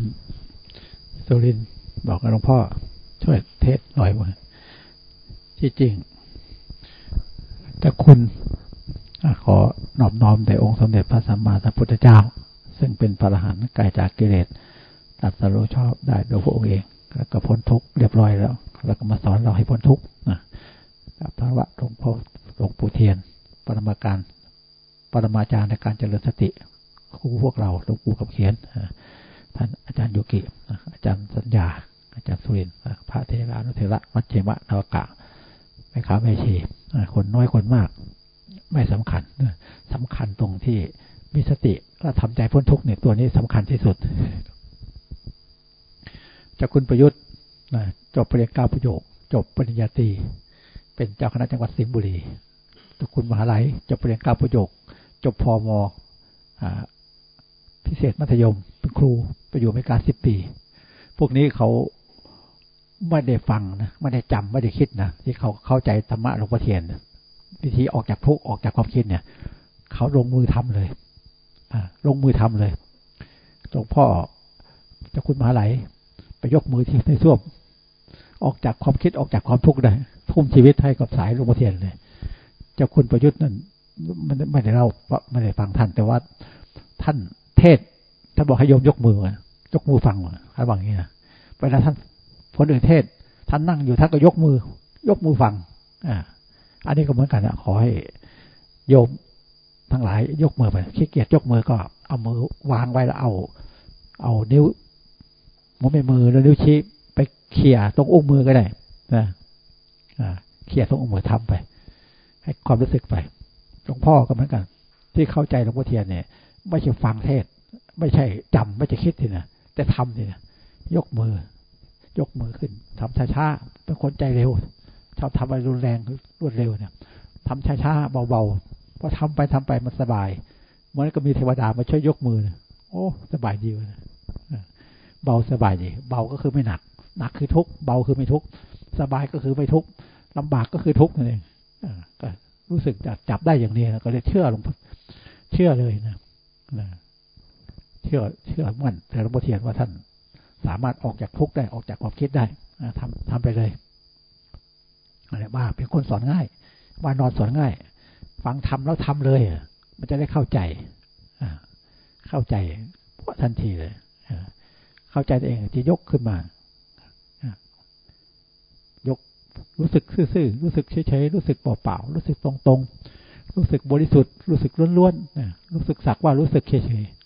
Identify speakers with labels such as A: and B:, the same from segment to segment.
A: ย์สุรินบอกกับหลวงพ่อ ช่วยเทศหน่อยว่าที่จริงแต่คุณขอนอบน้อมในองค์สมเด็จพระสัมมาสัมพุทธเจ้า ซึ่งเป็นพระอรหันต์กายจากกิเลสตัดสรู้ชอบได้โดยพระองค์เอง แล้วก็พ้นทุกข์เรียบร้อยแล้ว แล้วก็มาสอนเราให้พ้นทุกข์นะพระวะหลวงพ่อหลวงปู่เทียน ปรมาการปรมาจารย์ในการเจริญสติครูพวกเราหลวงปู่กับเขียน ท่านอาจารย์ยุกิอาจารย์สัญญา อาจารย์สุรินพระเทรานุเทระมัจเจมะนวกะไม่ขาไม่ชีคนน้อยคนมาก ไม่สำคัญสำคัญตรงที่มีสติและทำใจพ้นทุกข์เนี่ยตัวนี้สำคัญที่สุดจากคุณประยุทธ์จบปริญญาประโยค จบปริญญาตรีเป็นเจ้าคณะจังหวัดสิงห์บุรีจากคุณมหาลัยจบปริญญาประโยค จบพอม พิเศษมัธยมเป็นครูไปอยู่อเมริกาสิบปี พวกนี้เขาไม่ได้ฟังนะไม่ได้จำไม่ได้คิดนะที่เขาเข้าใจธรรมะหลวงพ่อเทียนวิธีออกจากทุกออกจากความคิดเนี่ย เขาลงมือทำเลยลงมือทำเลยหลวงพ่อเจ้าคุณมหาไหลไปยกมือที่ในส้วมออกจากความคิดออกจากความทุกข์ได้ทุ่มชีวิตให้กับสายหลวงพ่อเทียนเลย เจ้าคุณประยุทธ์นั่นไม่ได้เล่าไม่ได้ฟังท่านแต่ว่าท่าน เทศท่านบอกให้โยมยกมือ ยกมือฟังท่านบอกอย่างนี้นะเวลาท่านคนอื่นเทศ ท่านนั่งอยู่ท่านก็ยกมือ ยกมือฟังอ่าอันนี้ก็เหมือนกันนะขอให้โยมทั้งหลาย ยกมือไปขี้เกียจยกมือก็เอามือวางไว้แล้วเอา เอานิ้วมือไม่มือแล้วนิ้วชี้ไปเขี่ยตรงอุ้งมือก็ได้นะอ่าเขี่ยตรงอุ้งมือทำไป ให้ความรู้สึกไปหลวงพ่อก็เหมือนกัน ที่เข้าใจหลวงพ่อเทียนเนี่ย ไม่ใช่ฟังเทศ ไม่ใช่จำไม่ใช่คิดทีนะแต่ทำทีนะยกมือ ยกมือขึ้นทำช้าๆเป็นคนใจเร็ว ชอบทำอะไรรุนแรงรวดเร็วเนี่ยทำช้าๆเบาๆพอทำไปทำไปมันสบายเมื่อก็มีเทวดามาช่วยยกมือโอ้สบายดีเลยเบาสบายดี เบาก็คือไม่หนัก หนักคือทุกเบาคือไม่ทุกสบายก็คือไม่ทุกลำบากก็คือทุกนั่นเองก็รู้สึกจับได้อย่างนี้นะก็เลยเชื่อหลวงเชื่อเลยนะ เชื่อเชื่อมั่นแต่หลวงพ่อเทียนว่าท่านสามารถออกจากทุกข์ได้ออกจากความคิดได้ทำทำไปเลยอะไรบ้าเป็นคนสอนง่ายว่านอนสอนง่าย ฟังทำแล้วทำเลยมันจะได้เข้าใจเข้าใจทันทีเลยเข้าใจตัวเองจะยกขึ้นมายกรู้สึกซื่อๆรู้สึกเฉยๆรู้สึกเปล่าๆรู้สึกตรงๆ รู้สึกบริสุทธิ์ รู้สึกล้วนๆรู้สึกสักว่ารู้สึกเฉยๆ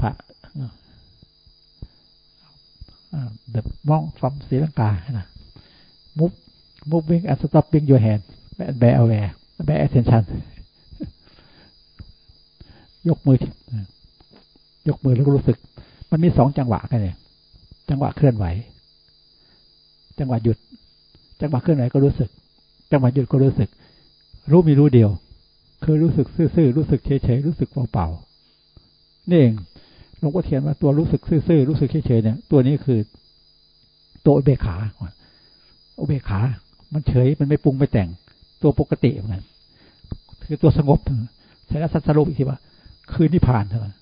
A: พระ the monk from Sri Lanka นะ move moving and stopping your hand and bear aware bear attention ยกมือยกมือแล้วก็รู้สึก มันมีสองจังหวะกันเลยจังหวะเคลื่อนไหว จังหวะหยุด จังหวะเคลื่อนไหวก็รู้สึก จังหวะหยุดก็รู้สึก รู้มีรู้เดียว คือรู้สึกซื่อๆรู้สึกเฉยๆรู้สึกเปล่าๆนี่เองหลวงพ่อเทียนว่าตัวรู้สึกซื่อๆรู้สึกเฉยๆเนี่ย ตัวนี้คือตัวอุเบกขาอุเบกขา มันเฉย มันไม่ปรุงไม่แต่ง ตัวปกติเหมือนกันคือตัวสงบใช้แล้วสัสรุปอีกทีว่า คือนิพพานเท่านั้น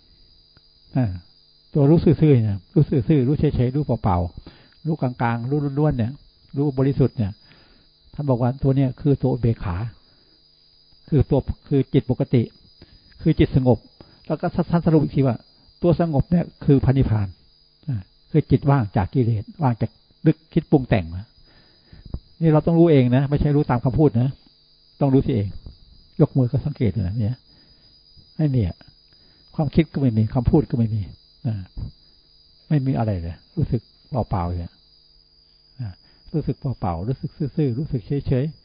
A: ตัวรู้ซื่อๆเนี่ย รู้ซื่อๆรู้เฉยๆรู้เปล่าๆ รู้กลางๆ รู้ล้วนๆเนี่ย รู้บริสุทธิ์เนี่ย ท่านบอกว่าตัวเนี้ยคือตัวเบขา คือตัวคือจิตปกติ คือจิตสงบ แล้วก็ท่านสรุปอีกทีว่า ตัวสงบเนี่ยคือพันิพานคือจิตว่างจากกิเลสว่างจากดึกคิดปรุงแต่งนี่เราต้องรู้เองนะ ไม่ใช่รู้ตามคำพูดนะ ต้องรู้สิเอง ยกมือก็สังเกตเลยเนี่ยไม่มีความคิดก็ไม่มีคำพูดก็ไม่มีนะไม่มีอะไรเลย รู้สึกเปล่าๆเลยรู้สึกเปล่าๆรู้สึกซื่อๆรู้สึกเฉยๆ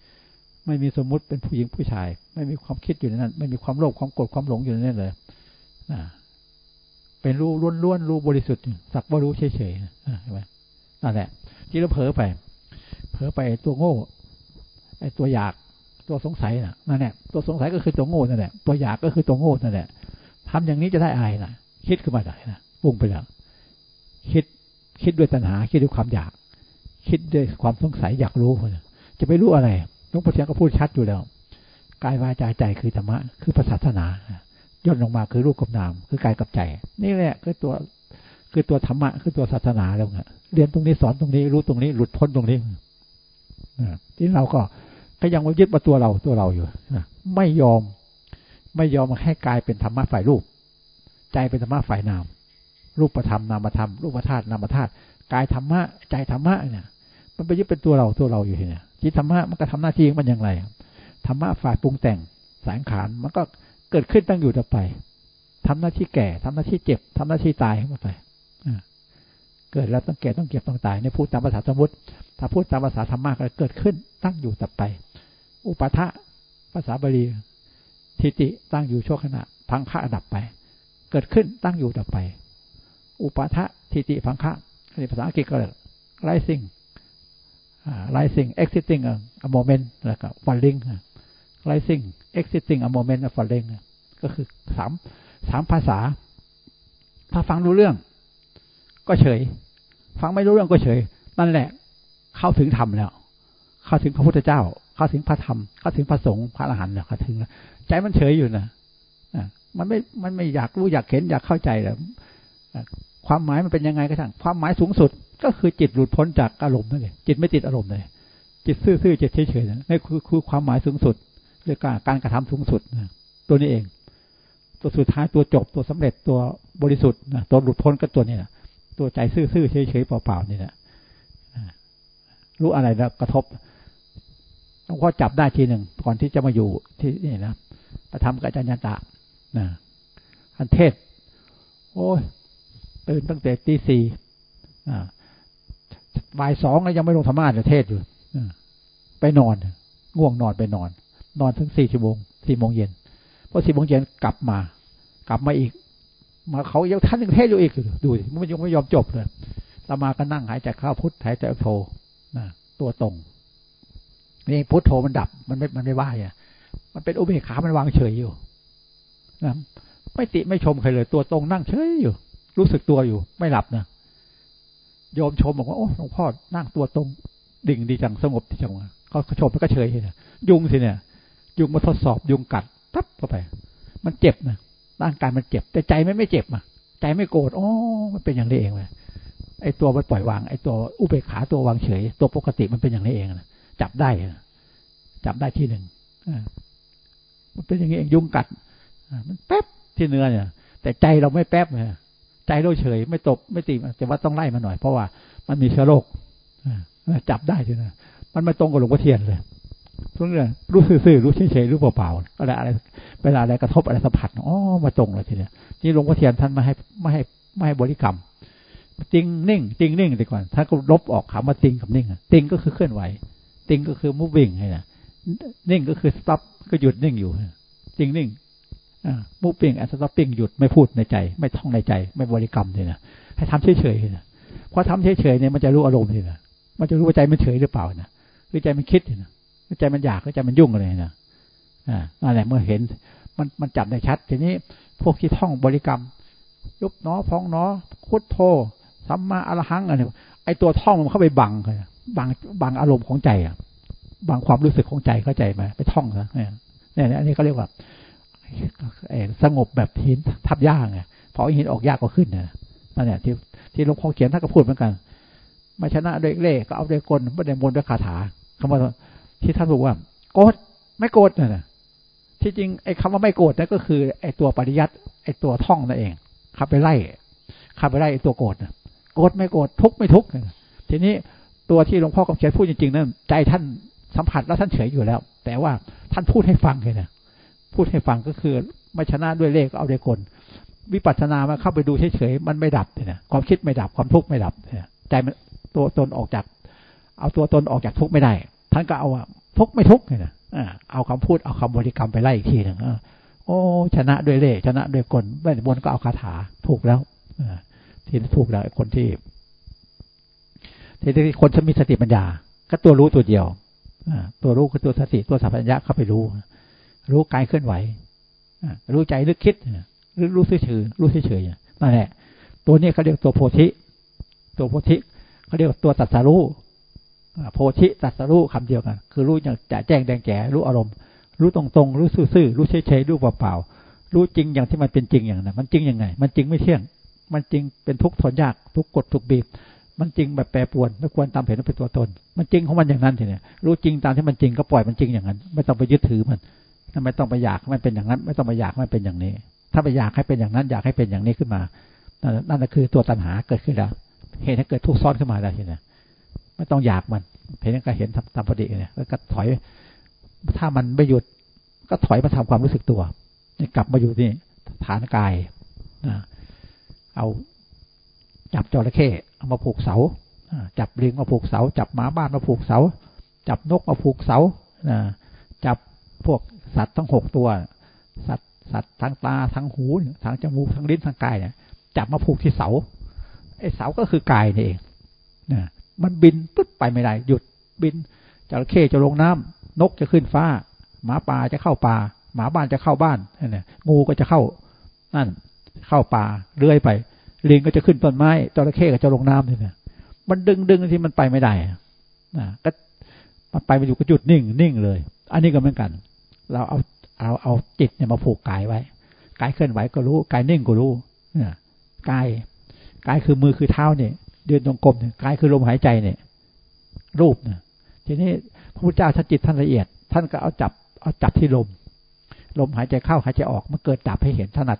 A: ไม่มีสมมุติเป็นผู้หญิงผู้ชาย ไม่มีความคิดอยู่ในนั้น ไม่มีความโลภความโกรธความหลงอยู่ในนั้นเลยนะเป็นรู้ล้วนๆรู้บริสุทธิ์สักว่ารู้เฉยๆใช่ไหมนั่นแหละที่เราเผลอไป เผลอไปตัวโง่ไอ้ตัวอยากตัวสงสัยน่ะนั่นแหละตัวสงสัยก็คือตัวโง่นั่นแหละตัวอยากก็คือตัวโง่นั่นแหละทำอย่างนี้จะได้อะไรนะคิดขึ้นมาได้นะปุ่งไปแล้วคิดคิดด้วยตัณหา คิดด้วยความอยาก คิดด้วยความสงสัยอยากรู้จะไปรู้อะไร หลวงพ่อเทียนก็พูดชัดอยู่แล้วกายวาจาใจคือธรรมะคือศาสนาย่นลงมาคือรูปกับนาม คือกายกับใจ นี่แหละคือตัวคือตัวธรรมะคือตัวศาสนาแล้วไงเรียนตรงนี้สอนตรงนี้รู้ตรงนี้ หลุดพ้นตรงนี้ที่เราก็ก็ยังยึดมาตัวเราตัวเราอยู่ไม่ยอม ไม่ยอมให้กายเป็นธรรมะฝ่ายรูป ใจเป็นธรรมะฝ่ายนาม รูปประธรรมนามธรรมรูปธาตุนามธาตุกายธรรมะใจธรรมะเนี่ย มันไปยึดเป็นตัวเราตัวเราอยู่เนี่ย จิตธรรมะมันก็ทำหน้าที่มันอย่างไรธรรมะฝ่ายปรุงแต่งสายขานมันก็เกิดขึ้นตั้งอยู่ต่อไปทำหน้าที่แก่ทำหน้าที่เจ็บทำหน้าที่ตายขึ้นมาไปเกิดแล้วต้องแก่ต้องเก็บต้องตายในพูดตามภาษาสมมติ ถ้าพูดตามภาษาธรรมะก็เกิดขึ้นตั้งอยู่ต่อไป อุปทะภาษาบาลีทิติตั้งอยู่ชั่วขณะพังคะดับไป เกิดขึ้นตั้งอยู่ต่อไป อุปทะทิติพังคะในภาษาอังกฤษก็เรียก rising exiting a moment แล้วก็ falling rising exiting a moment a falling ก็คือสามสามภาษา ถ้าฟังรู้เรื่อง ก็เฉย ฟังไม่รู้เรื่องก็เฉย นั่นแหละเข้าถึงธรรมแล้ว เข้าถึงพระพุทธเจ้า เข้าถึงพระธรรม เข้าถึงพระสงฆ์พระอรหันต์แล้วเข้าถึงใจมันเฉยอยู่นะมันไม่ มันไม่อยากรู้อยากเห็นอยากเข้าใจแล้วความหมายมันเป็นยังไงก็ช่างความหมายสูงสุด ก็คือจิตหลุดพ้นจากอารมณ์นั่นเองจิตไม่ติดอารมณ์เลยจิตซื่อๆจิตเฉยๆนั่นคือคือความหมายสูงสุดหรือการการกระทำสูงสุดนะตัวนี้เอง ตัวสุดท้ายตัวจบตัวสำเร็จตัวบริสุทธิ์นะตัวหลุดพ้นก็ตัวนี้นะตัวใจซื่อๆเฉยๆเปล่าๆนี่แหละรู้อะไรแล้วกระทบหลวงพ่อจับได้ทีหนึ่งก่อนที่จะมาอยู่ที่นี่นะประทำกับอาจารย์ตะนะอันเทศ โอ้ยตื่นตั้งแต่ตีสี่อ่า บ่ายสองแล้วยังไม่ลงธรรมะเทศอยู่ไปนอน ง่วงนอนไปนอน นอนถึงสี่ชั่วโมงสี่โมงเย็นพอสี่โมงเย็นกลับมา กลับมาอีก มาเขายังท่านยังเทศอยู่อีกดูมันยังไม่ยอมจบเลยตมาก็นั่งหายใจเข้าพุทธหายใจโทนะตัวตรงนี่พุทโธมันดับ มันไม่มันไม่ว่าอะ มันเป็นอุเบกขา มันวางเฉยอยู่นะไม่ติไม่ชมใครเลย ตัวตรงนั่งเฉยอยู่ รู้สึกตัวอยู่ ไม่หลับนะ โยมชมบอกว่าโอ้หลวงพ่อนั่งตัวตรงดิ่งดีจังสงบดีจังวะเขาชมแล้วก็เฉยเลยยุงสิเนี่ย ยุงมาทดสอบยุงกัดทับเข้าไป มันเจ็บนะร่างกายมันเจ็บ แต่ใจไม่ไม่เจ็บอะใจไม่โกรธอ๋อมันเป็นอย่างนี้เองเลยไอ้ตัวมันปล่อยวางไอ้ตัวอุเบกขาตัววางเฉย ตัวปกติมันเป็นอย่างนี้เองนะจับได้จับได้ที่หนึ่งมันเป็นอย่างนี้เองยุงกัดมันแป๊บที่เนื้อเนี่ย แต่ใจเราไม่แป๊บเลย ใจเราเฉย ไม่ตบไม่ตีแต่ว่าต้องไล่มาหน่อยเพราะว่ามันมีเชื้อโรคจับได้ทีนะมันไม่ตรงกับหลวงพ่อเทียนเลยทุกเรื่องรู้ซื่อๆรู้เฉยๆรู้เปล่าๆก็ได้อะไรเวลาอะไรกระทบอะไรสัมผัสอ๋อมาตรงเลยทีเนี้ยนี่หลวงพ่อเทียนท่านไม่ให้ไม่ให้ไม่ให้บริกรรมจริงนิ่งจริงนิ่งดีกว่าท่านก็ลบออกคำว่าจริงกับนิ่งจริงก็คือเคลื่อนไหวจริงก็คือ moving ไงนะนิ่งก็คือ stop ก็หยุดนิ่งอยู่จริงนิ่ง มูปิ้งแอนสต็อปปิ้งหยุดไม่พูดในใจ ไม่ท่องในใจ ไม่บริกรรมเลยนะให้ทำเฉยๆนะพอทำเฉยๆเนี่ยมันจะรู้อารมณ์เลยนะมันจะรู้ว่าใจมันเฉยหรือเปล่านะหรือใจมันคิดนะหรือใจมันอยากหรือใจมันยุ่งอะไรนะอ่านั่นแหละเมื่อเห็นมันมันจับได้ชัด ทีนี้พวกที่ท่องบริกรรม ยุบเนาะพองเนาะคุดโทสัมมาอรหังอะไรไอตัวท่องมันเข้าไปบังเลยบังบังอารมณ์ของใจอะบังความรู้สึกของใจเข้าใจไหมไปท่องนะเนี่ยเนี่ยอันนี้เขาเรียกว่า สงบแบบหินทับยากไงพอหินออกยากก็ขึ้นนะนั่นแหละที่ที่หลวงพ่อเขียนท่านก็พูดเหมือนกันมาชนะด้วยเล่ก็เอาด้วยกลไม่ได้มนด้วยคาถาคำว่าที่ท่านบอกว่า โกรธไม่โกรธนะที่จริงไอ้คำว่าไม่โกรธนั่นก็คือไอ้ตัวปริยัติไอ้ตัวท่องนั่นเองขับไปไล่ขับไปไล่ไอ้ตัวโกรธโกรธไม่โกรธทุกไม่ทุกทีนี้ตัวที่หลวงพ่อกำเขียนพูดจริงๆนั้นใจท่านสัมผัสแล้วท่านเฉยอยู่แล้ว แต่ว่าท่านพูดให้ฟังเลยนะ พูดให้ฟังก็คือ ไม่ชนะด้วยเลขเอาด้กลวิปัสสนามาเข้าไปดูเฉยๆมันไม่ดับเนี่ยความคิดไม่ดับความทุกข์ไม่ดับเนี่ยใจมันตัวตนออกจาก เอาตัวตนออกจากทุกข์ไม่ได้ ท่านก็เอาทุกข์ไม่ทุกข์เนี่ยเอาคำพูดเอาคำบริกรรมไปไล่อีกทีหนึ่งโอ้ชนะด้วยเลขชนะด้วยกลไม่บนก็เอาคาถาถูกแล้วที่ถูกแล้วคนที่ที่คนจะมีสติปัญญา ก็ตัวรู้ตัวเดียวตัวรู้คือตัวสติตัวสัมปัญญะเข้าไปรู้ รู้กายเคลื่อนไหวรู้ใจนึกคิดหรือรู้เฉยรู้เฉยนั่นแหละ ตัวนี้เขาเรียกตัวโพธิ ตัวโพธิเขาเรียกตัวตัสรู้โพธิตัสรู้คำเดียวกัน คือรู้อย่างจะแจ้งแดงแก่รู้อารมณ์ รู้ตรงๆ รู้ซื่อๆรู้เฉยๆรู้เปล่าๆรู้จริงอย่างที่มันเป็นจริงอย่างนั้นมันจริงยังไง มันจริงไม่เที่ยง มันจริงเป็นทุกข์ทนยาก ทุกกฎทุกบีบ มันจริงแบบแปรปวนไม่ควรตามเห็นว่าเป็นตัวตน มันจริงของมันอย่างนั้นทีเนี่ยรู้จริงตามที่มันจริงก็ปล่อยมันจริงอย่างนั้น ไม่ต้องไปยึดถือมัน ไม่ต้องไปอยากมันเป็นอย่างนั้น ไม่ต้องไปอยากมันเป็นอย่างนี้ ถ้าไปอยากให้เป็นอย่างนั้น อยากให้เป็นอย่างนี้ขึ้นมา นั่นคือตัวตัณหาเกิดขึ้นแล้ว เหตุให้เกิดทุกข์ซ้อนขึ้นมาแล้วทีนี่ยไม่ต้องอยากมันเห็นก็เห็นตามปกติเนี่ยแล้วก็ถอย ถ้ามันไม่หยุดก็ถอยมาทำความรู้สึกตัวกลับมาอยู่นี่ฐานกายนะเอาจับจระเข้เอามาผูกเสาจับลิงมาผูกเสา จับหมาบ้านมาผูกเสา จับนกมาผูกเสาจับพวก สัตว์ทั้งหกตัว สัตว์สัตว์ทั้งตาทั้งหูทั้งจมูกทั้งลิ้นทั้งกายเนี่ยจับมาผูกที่เสาไอ้เสาก็คือกายนี่เองนะมันบินปึ๊บไปไม่ได้หยุดบินจระเข้จะลงน้ำนกจะขึ้นฟ้า หมาป่าจะเข้าป่า หมาบ้านจะเข้าบ้านนี่งูก็จะเข้านั่นเข้าป่าเลื่อยไปลิงก็จะขึ้นต้นไม้จระเข้ก็จะลงน้ำนี่นะมันดึงดึงที่มันไปไม่ได้นะก็มันไปมาอยู่ก็หยุดนิ่งนิ่งเลย อันนี้ก็เหมือนกัน เราเอาเอาเอาจิตเนี่ยมาผูกกายไว้กายเคลื่อนไหวก็รู้กายนิ่งก็รู้เนี่ยกายกายคือมือคือเท้าเนี่ย เดินตรงกลมเนี่ยกายคือลมหายใจเนี่ย รูปเนี่ยทีนี้พระพุทธเจ้าท่านจิตท่านละเอียด ท่านก็เอาจับเอาจับที่ลม ลมหายใจเข้าหายใจออกมันเกิดดับให้เห็นถนัด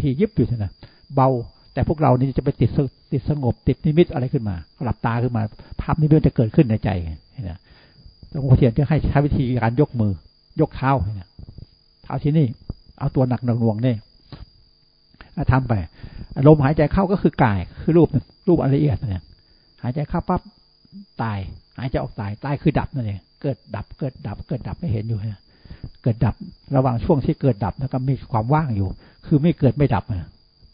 A: ที่ยิบอยู่นะเบา แต่พวกเรานี่จะไปติดติดสงบติดนิมิตอะไรขึ้นมาหลับตาขึ้นมา ภาพนิมิตจะเกิดขึ้นในใจนะหลวงพ่อเทียนจะให้ใช้วิธีการยกมือ ยกเท้าเนี่ยเท้าที่นี่ เอาตัวหนักหน่วงเนี่ยทำไปลมหายใจเข้าก็คือกาย คือรูปรูปละเอียดเนี่ย หายใจเข้าปั๊บตาย หายใจออกตายตายคือดับนั่นเองเกิดดับเกิดดับ เกิดดับไม่เห็นอยู่เนะเกิดดับระหว่างช่วงที่เกิดดับแล้วก็มีความว่างอยู่ คือไม่เกิดไม่ดับนะ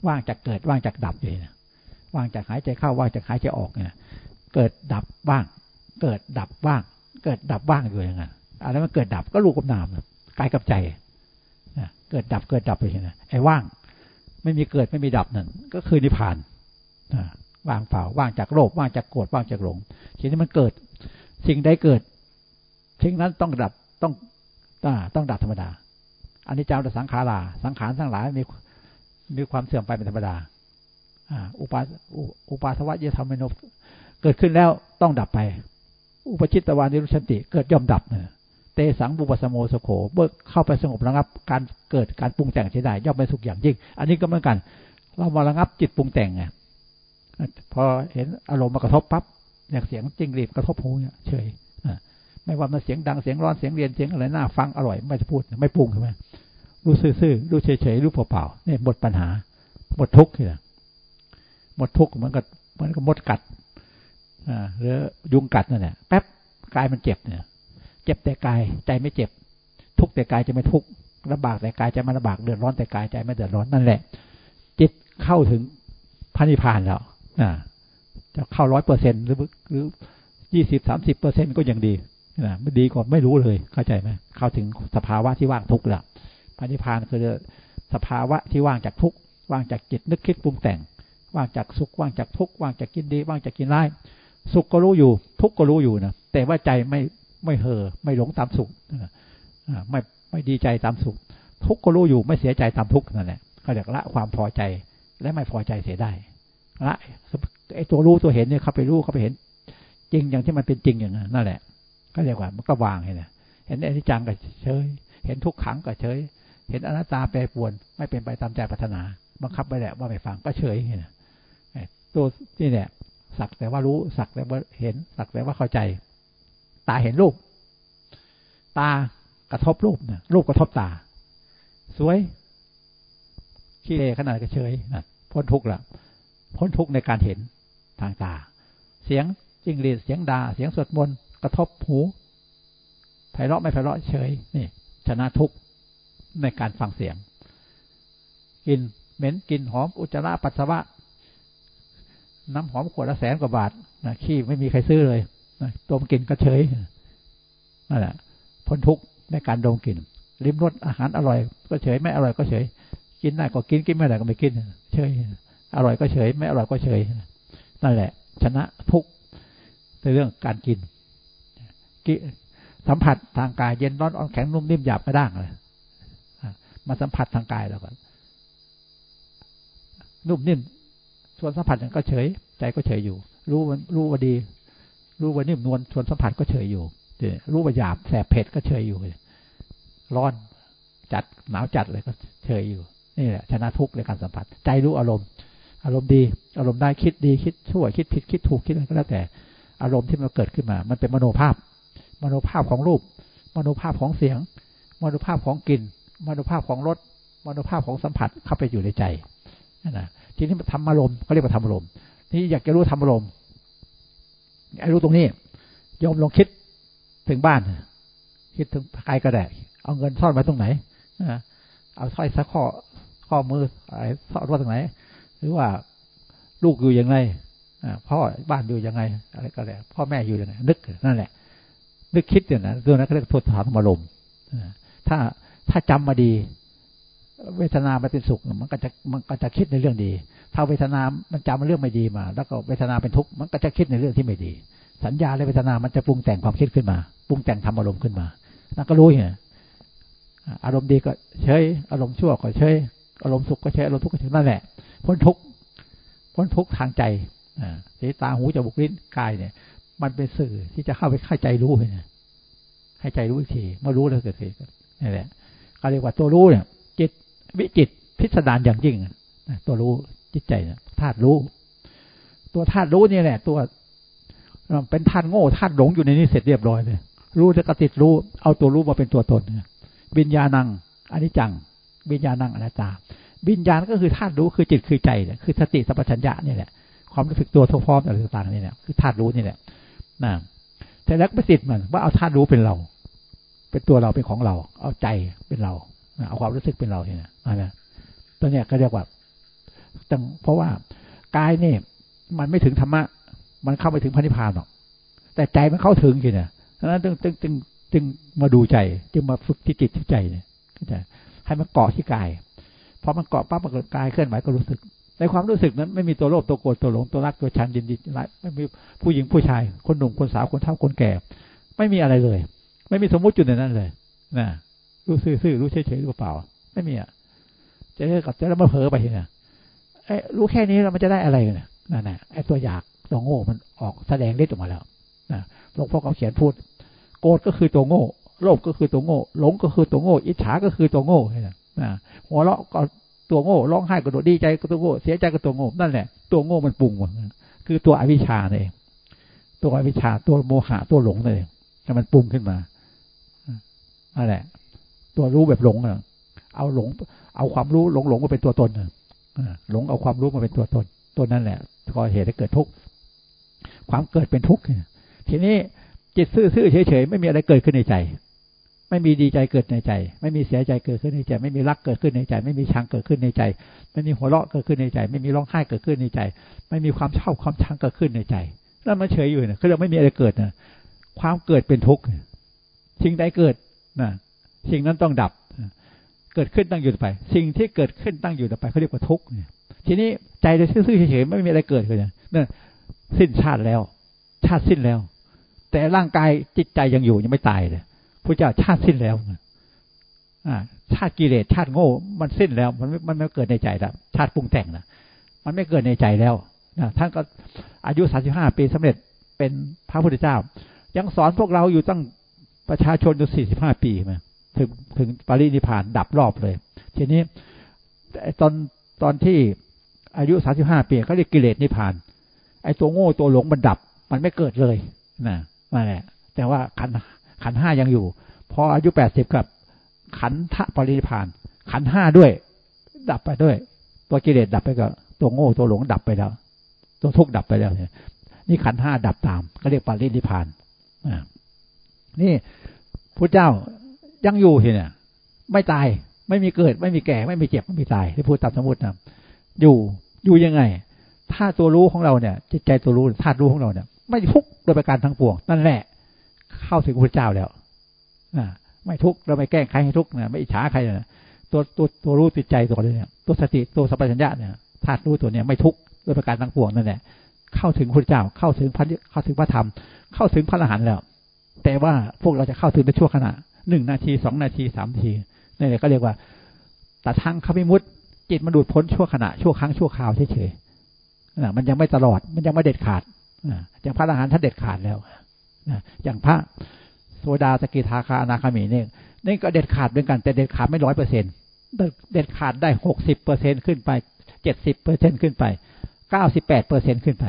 A: ว่างจากเกิดว่างจากดับอยู่นะว่างจากหายใจเข้าว่างจากหายใจออกเนี่ยเกิดดับว่าง เกิดดับว่าง เกิดดับว่างอยู่อย่างนั้น อะไรมันเกิดดับก็รูปกับนามกายกับใจเกิดดับเกิดดับไปอย่างนั้ไอ้ว่าง ไม่มีเกิดไม่มีดับนั่นก็คือนิพพานว่างเปล่าว่างจากโลภว่างจากโกรธว่างจากหลงทีนี้มันเกิด สิ่งใดเกิดสิ่งนั้นต้องดับต้องต้องดับธรรมดาอันนี้เจ้าสังขาราสังขารทั้งหลายมีมีความเสื่อมไปเป็นธรรมดาอุปาอุปาสวะยธรรมโนเกิดขึ้นแล้วต้องดับไป อุปชิตตวานิรุชันติ เกิดย่อมดับเนี่ย เตสังบุปสโมสโขเบิกเข้าไปสงบระงับการเกิดการปรุงแต่งใช้ได้ย่อมเป็นสุขอย่างยิ่ง อันนี้ก็เหมือนกัน เรามาระงับจิตปรุงแต่งไงพอเห็นอารมณ์มากระทบปั๊บอย่างเสียงจริงรีบกระทบหูเนี่ยเฉยไม่ว่ามันเสียงดังเสียงร้อนเสียงเรียนเสียงอะไรน่าฟังอร่อยไม่จะพูดไม่ปรุงใช่ไหมรู้ซื่อๆรู้เฉยๆรู้เปล่าๆนี่หมดปัญหาหมดทุกข์เลยหมดทุกข์เหมือนกับเหมือนกับมดกัดอ่าหรือยุงกัดนั่นแหละแป๊บกายมันเจ็บเนี่ย เจ็บแต่กายใจไม่เจ็บ ทุกแต่กายจะไม่ทุกลำบากแต่กายจะไม่ลำบากเดือดร้อนแต่กายใจไม่เดือดร้อนนั่นแหละ จิตเข้าถึงพระนิพพานแล้วนะจะเข้าร้อยเปอร์เซ็นหรือหรือยี่สิบสามสิบเปอร์เซ็นก็ยังดีนะไม่ดีกว่าไม่รู้เลยเข้าใจไหมเข้าถึงสภาวะที่ว่างทุกข์แล้วพระนิพพานคือสภาวะที่ว่างจากทุกข์ว่างจากจิตนึกคิดปรุงแต่ง ว่างจากสุขว่างจากทุกข์ว่างจากกินดี ว่างจากกินร้ายสุขก็รู้อยู่ ทุกข์ก็รู้อยู่นะแต่ว่าใจไม่ ไม่เห่อไม่หลงตามสุขไม่ไม่ดีใจตามสุข ทุกข์ก็รู้อยู่ไม่เสียใจตามทุกข์นั่นแหละเขาเรียกละความพอใจและไม่พอใจเสียได้ละไอ้ตัวรู้ตัวเห็นเนี่ยเขาไปรู้เขาไปเห็น จริงอย่างที่มันเป็นจริงอย่างนั้นนั่นแหละก็เรียกว่ามันก็วางเห็นเห็นอนิจจังก็เฉย เห็นทุกขังก็เฉย เห็นอนัตตาแปรปวน ไม่เป็นไปตามใจปรารถนา บังคับไปแหละว่าไม่ฟังก็เฉยเห็นตัวนี่แหละสักแต่ว่ารู้สักแต่ว่าเห็นสักแต่ว่าเข้าใจ ตาเห็นรูป ตากระทบรูปเนี่ยรูปกระทบตา สวยขี้เลขนาดกระเฉยนะพ้นทุกข์ละพ้นทุกข์ในการเห็นทางตา เสียงจิงเรียเสียงดา เสียงสวดมนต์กระทบหูไพเราะไม่ไพเราะเฉยนี่ชนะทุกข์ในการฟังเสียงกินเหม็นกินหอมอุจจาระปัสสาวะ น้ำหอมขวดละแสนกว่าบาทนะขี้ไม่มีใครซื้อเลย ตัวมันกินก็เฉยนั่นแหละพ้นทุกข์ในการดมกลิ่นริมรสอาหารอร่อย ก็เฉยไม่อร่อยก็เฉย กินได้ก็กินกินไม่ได้ก็ไม่กิน เฉย อร่อยก็เฉย ไม่อร่อยก็เฉย นั่นแหละ ชนะทุกในเรื่องการกินสัมผัสทางกายเย็นร้อนอ่อนแข็งนุ่มนิ่มหยาบกระด้างเลยมาสัมผัสทางกายเราก่อนนุ่มนิ่มส่วนสัมผัสก็เฉย ใจก็เฉยอยู่ รู้ว่ารู้ว่าดี รู้ว่านิ่มนวลส่วนสัมผัสก็เฉยอยู่รู้ว่าหยาบแสบเผ็ดก็เฉยอยู่ร้อนจัดหนาวจัดเลยก็เฉยอยู่นี่แหละชนะทุกข์ในการสัมผัส ใจรู้อารมณ์ อารมณ์ดี อารมณ์ได้คิดดีคิดชั่วคิดผิดคิดถูกคิดอะไรก็แล้วแต่ อารมณ์ที่มันเกิดขึ้นมา มันเป็นมโนภาพ มโนภาพของรูป มโนภาพของเสียง มโนภาพของกลิ่น มโนภาพของรสมโนภาพของสัมผัสเข้าไปอยู่ในใจนะทีนี้ทำอารมณ์เขาเรียกว่าทำอารมณ์นี่อยากจะรู้ทำอารมณ์ รู้ตรงนี้ยอมลองคิดถึงบ้าน คิดถึงใครก็ได้เอาเงินซ่อนไว้ตรงไหนเอาสร้อยสักข้อข้อมืออะไรซ่อนไว้ตรงไหน หรือว่าลูกอยู่ยังไงพ่อบ้านอยู่ยังไง อะไรก็แล้วพ่อแม่อยู่ยังไง นึกนั่นแหละ นึกคิดอย่างนั้นเรื่องนั้นก็เรียกทดถามอารมณ์ถ้าถ้าจำมาดี เวทนามันเป็นสุขมันก็จะมันก็จะคิดในเรื่องดี ถ้าเวทนามันจำเรื่องไม่ดีมา แล้วก็เวทนาเป็นทุกข์มันก็จะคิดในเรื่องที่ไม่ดี สัญญาและเวทนามันจะปรุงแต่งความคิดขึ้นมาปรุงแต่งทำอารมณ์ขึ้นมานั่นก็รู้ไงอารมณ์ดีก็เฉยอารมณ์ชั่วก็เฉยอารมณ์สุขก็เฉยอารมณ์ทุกข์ก็เฉยนั่นแหละพ้นทุกข์พ้นทุกข์ทางใจอ่าสีตาหูจมูกลิ้นกายเนี่ย มันเป็นสื่อที่จะเข้าไปเข้าใจรู้เนี่ยให้ใจรู้อีกทีเมื่อรู้แล้วเกิดเหตุนี่แหละเขาเรียกว่าตัวรู้เนี่ยจิต วิจิตพิสดารอย่างยิ่งตัวรู้จิตใจเนี่ยธาตุรู้ ตัวธาตุรู้นี่แหละ ตัวเป็นธาตุโง่ธาตุหลงอยู่ในนี้เสร็จเรียบร้อยเลยรู้แล้วก็ติดรู้ เอาตัวรู้มาเป็นตัวตนวิญญาณังอนิจจัง วิญญาณังอนัตตา วิญญาณก็คือธาตุรู้คือจิตคือใจเนี่ยคือสติสัพพัญญะนี่แหละความรู้สึกตัวทั่วพร้อมอะไรต่างๆนี่เนี่ยคือธาตุรู้นี่แหละนะแต่แล้วไม่ติดมันว่าเอาธาตุรู้เป็นเรา เป็นตัวเราเป็นของเรา เอาใจเป็นเรา เอาความรู้สึกเป็นเราเนี่ยนะตัวเนี้ยก็เรียกว่าตั้งเพราะว่ากายนี่มันไม่ถึงธรรมะ มันเข้าไปถึงพระนิพพานหรอก แต่ใจมันเข้าถึงอยู่เนี่ยดังนั้นจึงจึงจึงจึงมาดูใจ จึงมาฝึกที่จิตที่ใจเนี่ยให้มันเกาะที่กายพอมันเกาะปั๊บมันเกิดกายเคลื่อนไหวก็รู้สึก ในความรู้สึกนั้นไม่มีตัวโลภตัวโกรธตัวหลงตัวรักตัวชังยินดีไรไม่มีผู้หญิงผู้ชาย คนหนุ่มคนสาวคนเฒ่าคนแก่ ไม่มีอะไรเลย ไม่มีสมมุติจุดในนั้นเลยนะ รู้ซื่อๆรู้เฉยๆรู้เปล่า ไม่มีอะจะเลิกกับจะแล้วมาเผลอไปเนี่ยไอ้รู้แค่นี้เรามันจะได้อะไรเนี่ยนั่นแหละไอ้ตัวอยากตัวโง่มันออกแสดงฤทธิ์ออกมาแล้วนะหลวงพ่อเขาเขียนพูด โกรธก็คือตัวโง่โลภก็คือตัวโง่หลงก็คือตัวโง่อิจฉาก็คือตัวโง่นะหัวเราะก็ตัวโง่ร้องไห้ก็ตัวดีใจก็ตัวโง่เสียใจก็ตัวโง่นั่นแหละตัวโง่มันปรุงคือตัวอวิชชาเองตัวอวิชชาตัวโมหะตัวหลงเลยให้มันปรุงขึ้นมานั่นแหละ ตัวรู้แบบหลงอะ เอาหลง เอาความรู้หลงหลงมาเป็นตัวตนหลงเอาความรู้มาเป็นตัวตน ตัวนั่นแหละก็เหตุให้เกิดทุกข์ความเกิดเป็นทุกข์ทีนี้จิตซื่อๆเฉยๆไม่มีอะไรเกิดขึ้นในใจ ไม่มีดีใจเกิดในใจ ไม่มีเสียใจเกิดขึ้นในใจ ไม่มีรักเกิดขึ้นในใจ ไม่มีชังเกิดขึ้นในใจ ไม่มีหัวเราะเกิดขึ้นในใจ ไม่มีร้องไห้เกิดขึ้นในใจ ไม่มีความชอบความชังเกิดขึ้นในใจ แล้วมันเฉยอยู่เนี่ยเขาเรียกไม่มีอะไรเกิดนะความเกิดเป็นทุกข์สิ่งใดเกิดนะ สิ่งนั้นต้องดับ เกิดขึ้นตั้งอยู่ไป สิ่งที่เกิดขึ้นตั้งอยู่ไปเขาเรียกว่าทุกข์เนี่ย ทีนี้ใจเลยซื่อเฉยๆไม่มีอะไรเกิดเลยเนี่ยสิ้นชาติแล้ว ชาติสิ้นแล้ว แต่ร่างกายจิตใจยังอยู่ยังไม่ตายเลยพระเจ้าชาติสิ้นแล้วอ่าชาติกิเลสชาติโง่ มันสิ้นแล้ว มันไม่มันไม่เกิดในใจแล้วชาติปรุงแต่งนะมันไม่เกิดในใจแล้วนะท่านก็อายุสาสิบห้าปีสำเร็จเป็นพระพุทธเจ้า ยังสอนพวกเราอยู่ตั้งประชาชนอยู่สี่สิบห้าปีมา ถึงถึงปรินิพานดับรอบเลย ทีนี้ตอนตอนที่อายุสาสิบห้าปีเขาเรียกกิเลสนิพาน ไอ้ตัวโง่ตัวหลงมันดับ มันไม่เกิดเลยนะนั่นแหละแต่ว่าขันขันห้ายังอยู่ พออายุแปดสิบกับขันทะปริพาน ขันห้าด้วย ดับไปด้วย ตัวกิเลสดับไปกับตัวโง่ตัวหลงดับไปแล้ว ตัวทุกข์ดับไปแล้วเนี่ยนี่ขันห้าดับตามก็เรียกปรินิพานอ่านี่พระเจ้า ยังอยู่ทีเนี่ย ไม่ตาย ไม่มีเกิด ไม่มีแก่ ไม่มีเจ็บ ไม่มีตายที่พูดตามสมมตินะอยู่อยู่ยังไง ถ้าตัวรู้ของเราเนี่ย จิตใจตัวรู้ธาตุรู้ของเราเนี่ย ไม่ทุกข์โดยประการทั้งปวง นั่นแหละ เข้าถึงพระเจ้าแล้วนะไม่ทุกข์เราไม่แกล้งใครให้ทุกข์นะไม่อิจฉาใครนะตัวตัวตัวรู้ติดใจตัวเลยเนี่ยตัวสติตัวสัพพัญญะเนี่ยธาตุรู้ตัวเนี่ยไม่ทุกข์โดยประการทั้งปวงนั่นแหละเข้าถึงพระเจ้าเข้าถึงพระเข้าถึงพระธรรม เข้าถึงพระอรหันต์แล้ว แต่ว่าพวกเราจะเข้าถึงในชั่วขณะ หนึ่งนาทีสองนาทีสามนาทีนี่แหละก็เรียกว่าแต่ตทังควิมุตติมันหลุดพ้นชั่วขณะชั่วครั้งชั่วคราวเฉยๆมันยังไม่ตลอดมันยังไม่เด็ดขาดอย่างพระอรหันต์ท่านเด็ดขาดแล้วอย่างพระโสดาสกิทาคาอนาคามีเนี่ยนี่ก็เด็ดขาดเหมือนกันแต่เด็ดขาดไม่ร้อยเปอร์เซ็นต์เด็ดขาดได้หกสิบเปอร์เซ็นต์ขึ้นไปเจ็ดสิบเปอร์เซ็นต์ขึ้นไปเก้าสิบแปดเปอร์เซ็นต์ขึ้นไป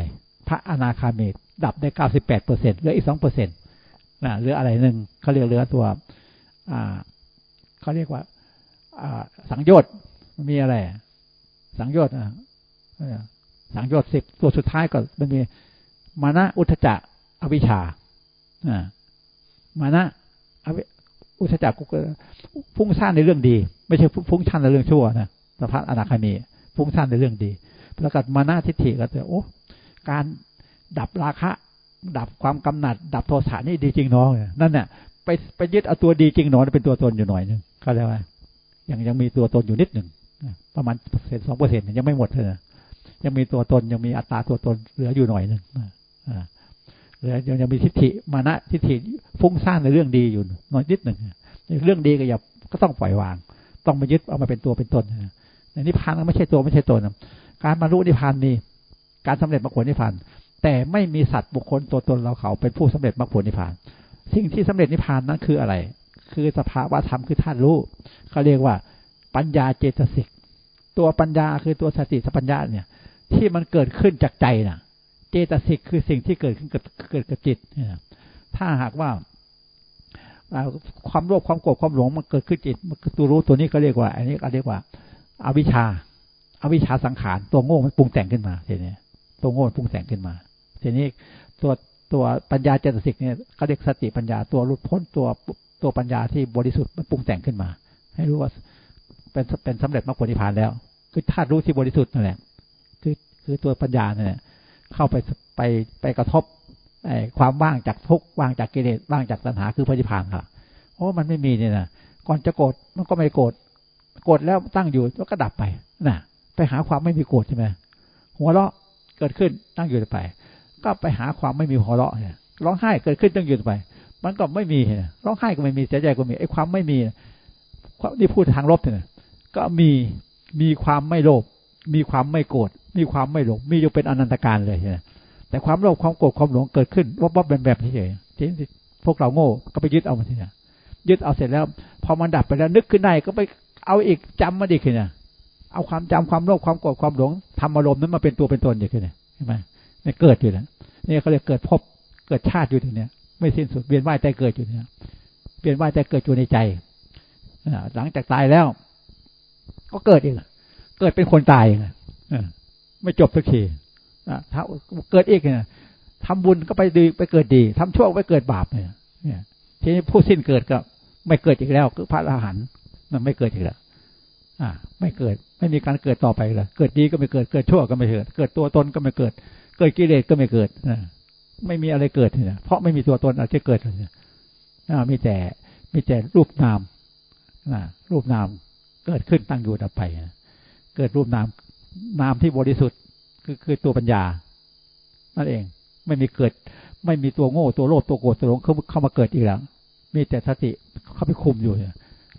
A: พระอนาคามีดับได้เก้าสิบแปดเปอร์เซ็นต์เหลืออีกสองเปอร์เซ็นต์นะเหลืออะไรหนึ่งเขาเรียกเหลือตัว เขาเรียกว่าอ่าสังโยชน์มีอะไร สังโยชน์อะสังโยชน์สิบตัวสุดท้ายก็มันมีมานะอุทจจะอวิชชาอ่ามานะอุทจักกุฟุ้งซ่านในเรื่องดี ไม่ใช่ฟุ้งซ่านในเรื่องชั่วนะสภาพอนาคามีฟุ้งซ่านในเรื่องดีประกาศมานาทิฏฐิก็จะโอ้การดับราคะ ดับความกำหนัด ดับโทสะนี่ดีจริงน้องนั่นเนี่ย ไปไปยึดเอาตัวดีจริงหนอเป็นตัวตนอยู่หน่อยนึงเขาเรียกว่ายังยังมีตัวตนอยู่นิดหนึ่งประมาณเศษสองเปอร์เซ็นต์ยังไม่หมดเลยยังมีตัวตนยังมีอัตราตัวตนเหลืออยู่หน่อยหนึ่งเหลือยังยังมีทิฏฐิมานะทิฏฐิฟุ้งซ่านในเรื่องดีอยู่น้อยนิดหนึ่งเรื่องดีก็อย่าก็ต้องปล่อยวาง ต้องมายึดเอามาเป็นตัวเป็นตนในนิพพานไม่ใช่ตัวไม่ใช่ตนการบรรลุนิพพานมีการสำเร็จมรรคผลนิพพานแต่ไม่มีสัตว์บุคคลตัวตนเราเขาเป็นผู้สำเร็จมรรคผลนิพพาน สิ่งที่สำเร็จนิพพานนั้นคืออะไร คือสภาวะธรรมคือธาตุรู้เขาเรียกว่า ปัญญาเจตสิก ตัวปัญญาคือตัวสติสัพพัญญาเนี่ย ที่มันเกิดขึ้นจากใจน่ะ เจตสิกคือสิ่งที่เกิดขึ้นเกิดกับจิตถ้าหากว่าความโลภความโกรธความหลงมันเกิดขึ้นจิตตัวรู้ตัวนี้ก็เรียกว่า อันนี้ก็เรียกว่าอาวิชชาอาวิชชาสังขารตัวโง่มันปรุงแต่งขึ้นมาทีนี้ตัวโง่ปรุงแต่งขึ้นมาทีนี้ตัว ตัวปัญญาเจตสิกเนี่ยเขาเรียกสติปัญญาตัวรุดพ้นตัวตัวปัญญาที่บริสุทธิ์มันปรุงแต่งขึ้นมา ให้รู้ว่าเป็นเป็นสำเร็จมรรคผลนิพพานแล้ว คือธาตุรู้ที่บริสุทธิ์นั่นแหละคือคือตัวปัญญาเนี่ยเข้าไปไปไปกระทบไอ้ความว่างจากทุกข์ว่างจากกิเลสว่างจากตัณหาคือพระนิพพานค่ะเพราะมันไม่มีเนี่ยนะก่อนจะโกรธมันก็ไม่โกรธโกรธแล้วตั้งอยู่แล้วก็ดับไปน่ะ ไปหาความไม่มีโกรธใช่ไหมหัวเราะเกิดขึ้นตั้งอยู่ไป ก็ไปหาความไม่มีหัวเราะเนี่ยร้องไห้เกิดขึ้นตั้งอยู่ไป มันก็ไม่มีร้องไห้ก็ไม่มีเสียใจก็มีไอ้ความไม่มีนี่พูดทางลบเนี่ยก็มีมีความไม่โลภมีความไม่โกรธมีความไม่หลงมีอยู่เป็นอนันตการเลยใช่ไหมแต่ความโลภความโกรธความหลงเกิดขึ้นวับวับแบบแบบนี้เฉยที่พวกเราโง่ก็ไปยึดเอามาทีเนี่ยยึดเอาเสร็จแล้ว พอมันดับไปแล้วนึกขึ้นได้ก็ไปเอาอีกจำมาดีขึ้นเนี่ยเอาความจำความโลภความโกรธความหลงทำอารมณ์นั้นมาเป็นตัวเป็นตนอย่างนี้ใช่ไหมไม่เกิดอยู่แล้ว นี่เขาเรียกเกิดพบเกิดชาติอยู่ตรงนี้ไม่สิ้นสุดเวียนว่ายแต่เกิดอยู่เนี่ยเวียนว่ายแต่เกิดอยู่ในใจหลังจากตายแล้ว ก็เกิดอีกเกิดเป็นคนตายไม่จบสักทีถ้าเกิดอีกเนี่ยทำบุญก็ไปดีไปเกิดดีทำชั่วไปเกิดบาปเนี่ยทีนี้ผู้สิ้นเกิดก็ไม่เกิดอีกแล้วคือพระอรหันต์มันไม่เกิดอีกแล้วอ่า ไม่เกิด ไม่มีการเกิดต่อไปเลยเกิดดีก็ไม่เกิด เกิดชั่วก็ไม่เกิด เกิดตัวตนก็ไม่เกิด เกิดกิเลสก็ไม่เกิดนะไม่มีอะไรเกิดเนี่ยเพราะไม่มีตัวตนอะไรจะเกิดเลยอ่ามีแต่มีแต่รูปนามนะรูปนามเกิดขึ้นตั้งอยู่ดับไปเกิดรูปนามนามที่บริสุทธิ์คือคือตัวปัญญา นั่นเองไม่มีเกิด ไม่มีตัวโง่ตัวโลภตัวโกรธตัวหลงเข้าเข้ามาเกิดอีกแล้วมีแต่สติเข้าไปคุมอยู่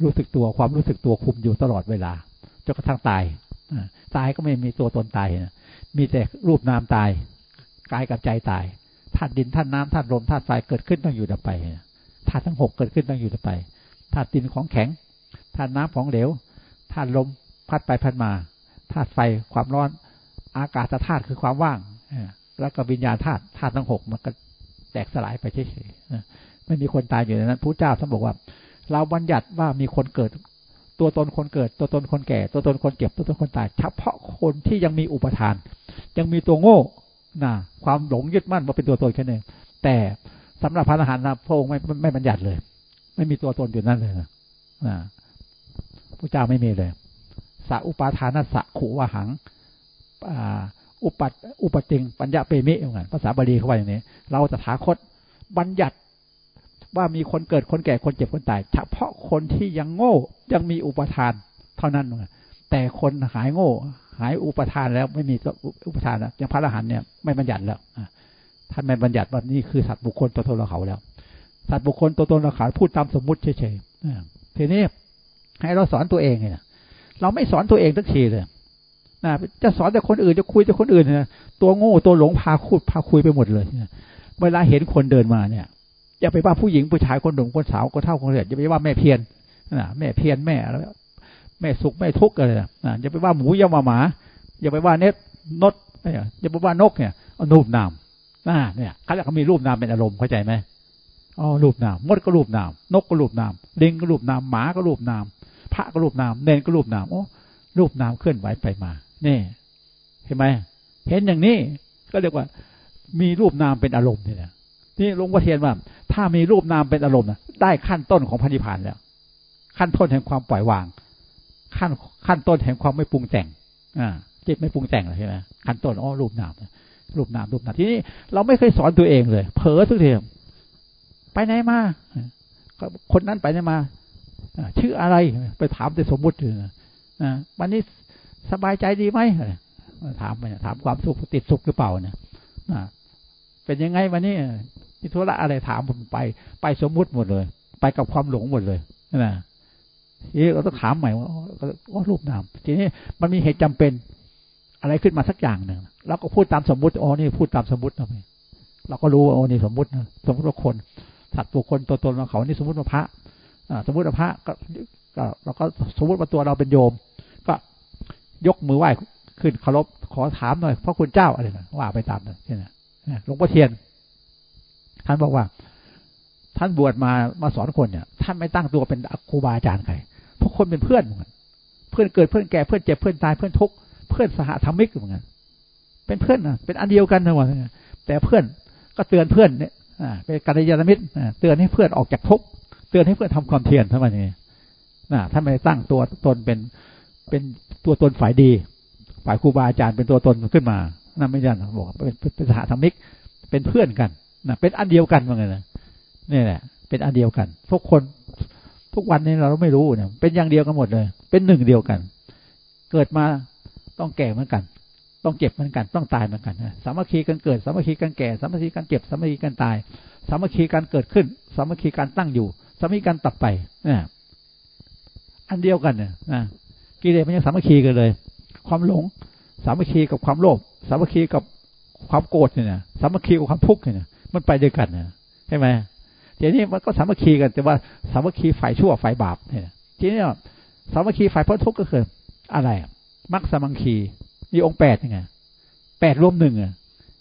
A: รู้สึกตัวความรู้สึกตัวคุมอยู่ตลอดเวลาจนกระทั่งตายตายก็ไม่มีตัวตนตายนะ มีแต่รูปนามตายกายกับใจตายธาตุดินธาตุน้ำธาตุลมธาตุไฟเกิดขึ้นต้องอยู่ดับไปธาตุทั้งหกเกิดขึ้นต้องอยู่ดับไปธาตุดินของแข็งธาตุน้ำของเหลวธาตุลมพัดไปพัดมาธาตุไฟความร้อน อากาศธาตุคือความว่างแล้วก็วิญญาณธาตุธาตุทั้งหกมันก็แตกสลายไปเฉยๆไม่มีคนตายอยู่ในนั้นพระเจ้าท่านบอกว่า เราบัญญัติว่ามีคนเกิด ตัวตนคนเกิด ตัวตนคนแก่ ตัวตนคนเก็บ ตัวตนคนตาย เฉพาะคนที่ยังมีอุปทาน ยังมีตัวโง่นะความหลงยึดมั่นว่าเป็นตัวตนแค่นึงแต่สำหรับพระอรหันต์นะพระองค์ไม่ไม่บัญญัติเลย ไม่มีตัวตนอยู่นั่นเลยนะพระเจ้าไม่มีเลยสัอุปาทานสัขูวหังอุปัตอุปติง ปัญญาเปมิเหมือนภาษาบาลีเขาว่าอย่างนี้ เราตถาคตบัญญัติ ว่ามีคนเกิดคนแก่คนเจ็บคนตายเฉพาะคนที่ยังโง่ยังมีอุปทานเท่านั้นแต่คนหายโง่ หายอุปทานแล้วไม่มีอุปทานแล้วอย่างพระอรหันต์เนี่ยไม่บัญญัติแล้วท่านไม่บัญญัติว่านี่คือสัตว์บุคคลตัวตนเราเขาแล้ว สัตว์บุคคลตัวตนเราเขาพูดตามสมมุติเฉยๆทีนี้ให้เราสอนตัวเองเนี่ยเราไม่สอนตัวเองทักทีเลยนะจะสอนแต่คนอื่นจะคุยแต่คนอื่นนะตัวโง่ตัวหลงพาคุดพาคุยไปหมดเลยเวลาเห็นคนเดินมาเนี่ย อย่าไปว่าผู้หญิงผู้ชายคนหนุ่มคนสาวคนเท่าคนเด็กอย่าไปว่าแม่เพียนนะแม่เพียนแม่แล้วแม่สุขแม่ทุกข์อะไรนะอย่าไปว่าหมูอย่ามาหมา อย่าไปว่าเน็ตนดอย่าไปว่านกเนี่ยรูปนามนะเนี่ยเขาจะมีรูปนามเป็นอารมณ์เข้าใจไหมอ๋อรูปนามมดก็รูปนามนกก็รูปนามลิงก็รูปนามหมาก็รูปนามพระก็รูปนามเนนก็รูปนามโอ้รูปนามเคลื่อนไหวไปมาเนี่เห็นไหมเห็นอย่างนี้ก็เรียกว่า มีรูปนามเป็นอารมณ์เนี่นะ นี่หลวงพ่อเทียนว่า ถ้ามีรูปนามเป็นอารมณ์นะได้ขั้นต้นของพันธิพานแล้ว ขั้นต้นแห่งความปล่อยวาง ขั้นขั้นต้นแห่งความไม่ปรุงแต่ง อ่าจิตไม่ปรุงแต่งเลยใช่ไหมขั้นต้นอ๋อรูปนามรูปนามรูปนามทีนี้เราไม่เคยสอนตัวเองเลย เผลอทุกทีไปไหนมาคนนั้นไปไหนมาชื่ออะไรไปถามแต่สมมุติเลยนะวันนี้สบายใจดีไหมถามไปถามความสุขติดสุขหรือเปล่าเนี่ยเป็นยังไงวันนี้ ที่ธุระอะไรถามผมไป ไปสมมุติหมดเลย ไปกับความหลงหมดเลยนะทีนี้เราต้องถามใหม่ว่าว่ารูปนามทีนี้มันมีเหตุจำเป็นอะไรขึ้นมาสักอย่างหนึ่งเราก็พูดตามสมมุติอ๋อนี่พูดตามสมมุตินะเราก็รู้ว่าอ๋อนี่สมมุตินะสมมติว่าคนสัตว์ตัวคนตัวตนของเขานี่สมมติว่าพระสมมติว่าพระก็เราก็สมมติว่าตัวเราเป็นโยม ก็ยกมือไหว้ขึ้นเคารพขอถามหน่อยพระคุณเจ้าอะไรนะว่าไปตามนั้นใช่ไหมหลวงพ่อเทียน ท่านบอกว่า ท่านบวชมามาสอนคนเนี่ย ท่านไม่ตั้งตัวเป็นครูบาอาจารย์ใครพวกคนเป็นเพื่อนเหมือนกันเพื่อนเกิดเพื่อนแก่เพื่อนเจ็บเพื่อนตายเพื่อนทุกข์เพื่อนสหธรรมิกเหมือนกันเป็นเพื่อนนะเป็นอันเดียวกันนะวะแต่เพื่อนก็เตือนเพื่อนเนี่ยเป็นกัลยาณมิตรเตือนให้เพื่อนออกจากทุกข์เตือนให้เพื่อนทำความเพียรเท่านี้นะท่านไม่ตั้งตัวตนเป็นเป็นตัวตนฝ่ายดี ฝ่ายครูบาอาจารย์เป็นตัวตนขึ้นมานั่นไม่ใช่บอกเป็นเป็นสหธรรมิก เป็นเพื่อนกัน นะเป็นอันเดียวกันเหมือนกันนะนี่แหละ เป็นอันเดียวกันทุกคนทุกวันนี้เราไม่รู้เนี่ยเป็นอย่างเดียวกันหมดเลย เป็นหนึ่งเดียวกัน เกิดมาต้องแก่เหมือนกัน ต้องเจ็บเหมือนกัน ต้องตายเหมือนกันสามัคคีกันเกิดสามัคคีกันแก่สามัคคีกันเจ็บสามัคคีกันตายสามัคคีกันเกิดขึ้นสามัคคีกันตั้งอยู่สามัคคีกันตัดไปเนี่ยอันเดียวกันเนี่ยนะกิเลสมันยังสามัคคีกันเลย ความหลงสามัคคีกับความโลภสามัคคีกับความโกรธเนี่ยสามัคคีกับความทุกข์เนี่ย มันไปด้วยกันนะใช่ไหมทีนี้มันก็สามัคคีกันแต่ว่าสามัคคีฝ่ายชั่วฝ่ายบาปเนี่ยทีนี้สามัคคีฝ่ายพ้นทุกข์ก็คืออะไรมักสามัคคีมีองค์แปดยังไงแปดรวมหนึ่งอะ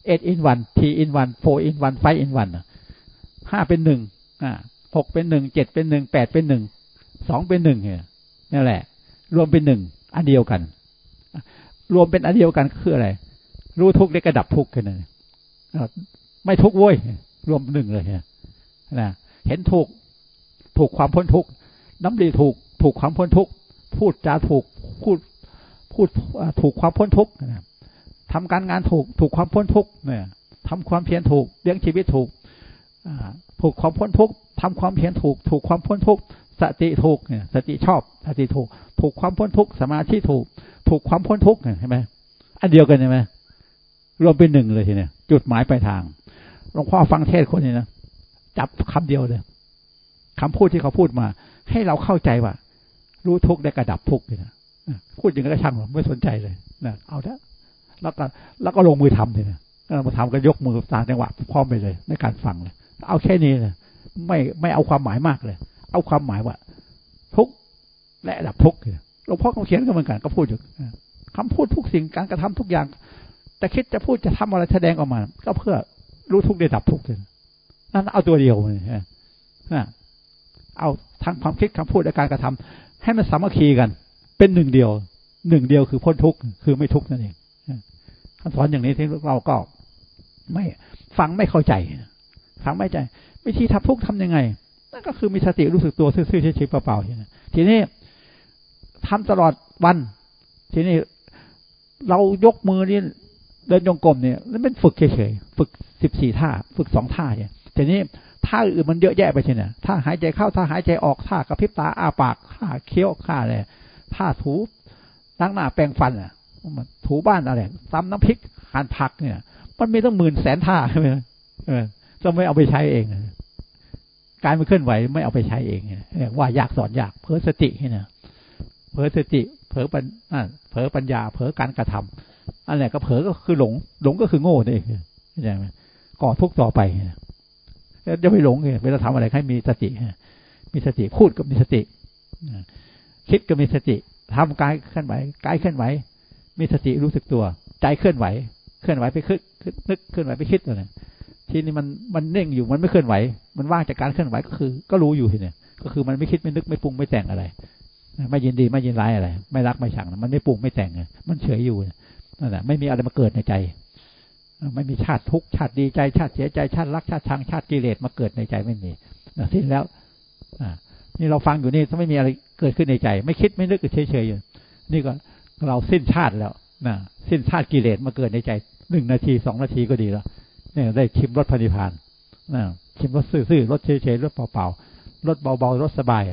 A: เอ็ดอินวันทีอินวันโฟอินวันไฟอินวันห้าเป็นหนึ่งอ่าหกเป็นหนึ่งเจ็ดเป็นหนึ่งแปดเป็นหนึ่งสองเป็นหนึ่งเนี่ยนั่นแหละ รวมเป็นหนึ่งอันเดียวกัน รวมเป็นอันเดียวกันคืออะไร รู้ทุกข์ได้กระดับทุกข์กันเลย ไม่ทุกข์โว้ยรวมหนึ่งเลยนะเห็นถูก ถูกความพ้นทุกข์น้ำดีถูก ถูกความพ้นทุกข์พูดจาถูกพูดพูดถูกความพ้นทุกข์ทำการงานถูก ถูกความพ้นทุกข์เนี่ยทำความเพียรถูกเลี้ยงชีวิตถูกถูกความพ้นทุกข์ทำความเพียรถูก ถูกความพ้นทุกข์สติถูกเนี่ยสติชอบสติถูก ถูกความพ้นทุกข์สมาธิถูก ถูกความพ้นทุกข์เห็นไหมอันเดียวกันใช่ไหมรวมเป็นหนึ่งเลยทีเนี้ยจุดหมายปลายทาง หลวงพ่อฟังเทศคนนี้นะจับคำเดียวเลยคำพูดที่เขาพูดมา ให้เราเข้าใจว่า รู้ทุกได้กระดับทุกเลยนะพูดอย่างนั้นก็ช่างหรอไม่สนใจเลยนะเอาเถอะแล้วก็แล้วก็ลงมือทำเลยนะมาทำก็ยกมือตามจังหวะพร้อมไปเลย ในการฟังเลยเอาแค่นี้เลยไม่ไม่เอาความหมายมากเลย เอาความหมายว่า ทุกและดับทุกเลยหลวงพ่อเขาเขียนก็เหมือนกันก็พูดอยู่คำพูดทุกสิ่งการกระทำทุกอย่าง จะคิดจะพูดจะทำอะไรแสดงออกมา ก็เพื่อ รู้ทุกได้ดับทุกเลยนั่นเอาตัวเดียวเลยนะเอาทั้งความคิดคำพูดและการกระทำให้มันสามัคคีกัน เป็นหนึ่งเดียว หนึ่งเดียวคือพ้นทุกคือไม่ทุกนั่นเองคำสอนอย่างนี้ที่เราก็ ไม่ฟังไม่เข้าใจฟังไม่ใจวิธีทับทุกข์ทำยังไงนั่นก็คือมีสติรู้สึกตัวซื่อๆเฉยๆเปล่าๆทีนี้ทำตลอดวัน ทีนี้เรายกมือนี่ เดินจงกรมเนี่ยแล้วเป็นฝึกเฉยๆฝึกสิบสี่ท่า ฝึกสองท่าเนี่ยทีนี้ท่าอื่นมันเยอะแยะไปใช่ไหมท่าหายใจเข้าท่าหายใจออกท่ากระพริบตาอ้าปากท่าเคี้ยวท่าอะไรท่าถูล้างหน้าแปรงฟันอะถูบ้านอะไรซ้ำน้ำพริกหั่นผักเนี่ย มันมีต้องหมื่นแสนท่าใช่ไหมเออจะไม่เอาไปใช้เองการมันเคลื่อนไหวไม่เอาไปใช้เองว่ายากสอนยากเพื่อสติเนี่ยเผลอสติเผลอปัญเผลอปัญญาเผลอการกระทำ อันไหนก็เผลอก็คือหลง หลงก็คือโง่นี่เข้าใจไหมก่อทุกต่อไปจะไม่หลงเลยเวลาทำอะไรให้มีสติมีสติพูดก็มีสติคิดก็มีสติทำกายเคลื่อนไหวกายเคลื่อนไหว มีสติรู้สึกตัว ใจเคลื่อนไหว เคลื่อนไหวไปคิดนึกเคลื่อนไหวไปคิดอะไรทีนี้มันมันเน่งอยู่มันไม่เคลื่อนไหว มันว่างจากการเคลื่อนไหวก็คือ ก็รู้อยู่ทีเนี่ยก็คือมันไม่คิดไม่นึกไม่ปรุงไม่แต่งอะไรไม่ยินดีไม่ยินร้ายอะไร ไม่รักไม่ชังมันไม่ปรุงไม่แต่งมันเฉยอยู่ นั่นแหละไม่มีอะไรมาเกิดในใจ ไม่มีชาติทุกชาติดีใจชาติเสียใจชาติรักชาติชังชาติกิเลสมาเกิดในใจไม่มีสิ้นแล้วอ่านี่เราฟังอยู่นี่ถ้าไม่มีอะไรเกิดขึ้นในใจ ไม่คิดไม่นึกเฉยเฉยอยู่นี่ก็เราสิ้นชาติแล้วนะสิ้นชาติกิเลสมาเกิดในใจหนึ่งนาทีสองนาทีก็ดีแล้วเนี่ยได้ชิมรสพันิพานนะชิมรสซื่อๆรสเฉยๆรสเปล่าๆรสเบาๆรสสบาย